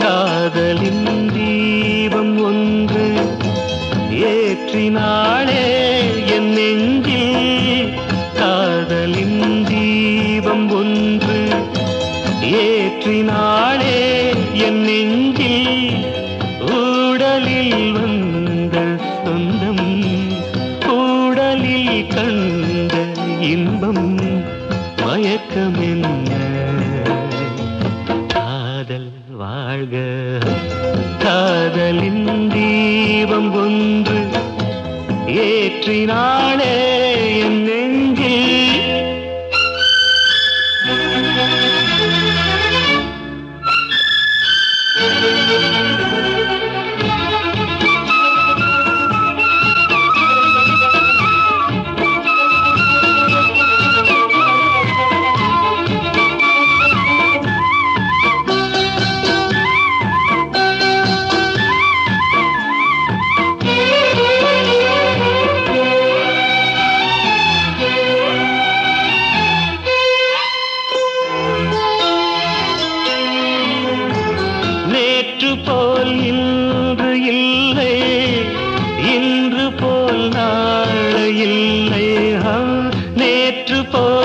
காதலின் தீபம் ஒன்று ஏற்றினாளே. கண்ட இன்பம் மயக்கம் காதல் வாழ்க. காதலின் தீபம் ஒன்று ஏற்றினாளே. நேற்று போல் இன்று இல்லை. இன்று போல் நாளை இல்லை. நேற்று போல்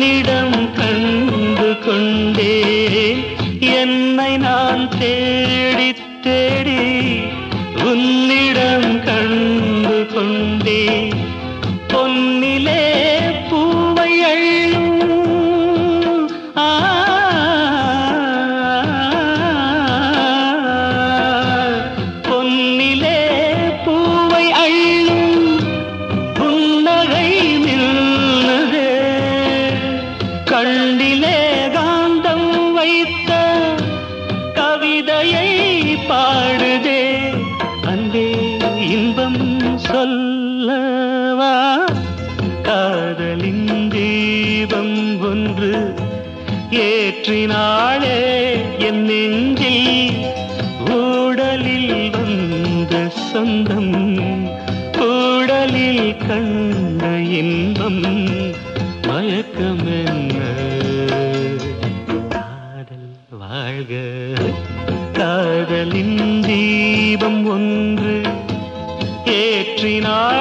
உன்னிடம் கண்டு கொண்டேன் என்னை நான் தேடி தேடி உன்னிடம் கண்டு கொண்டேன் ஏற்றினாளே என் நெஞ்சில் ஊடலில் வந்த சொந்தம் ஊடலில் கண்ட இன்பம். மயக்கம் காதல் வாழ்க. காதலின் தீபம் ஒன்று ஏற்றினாள்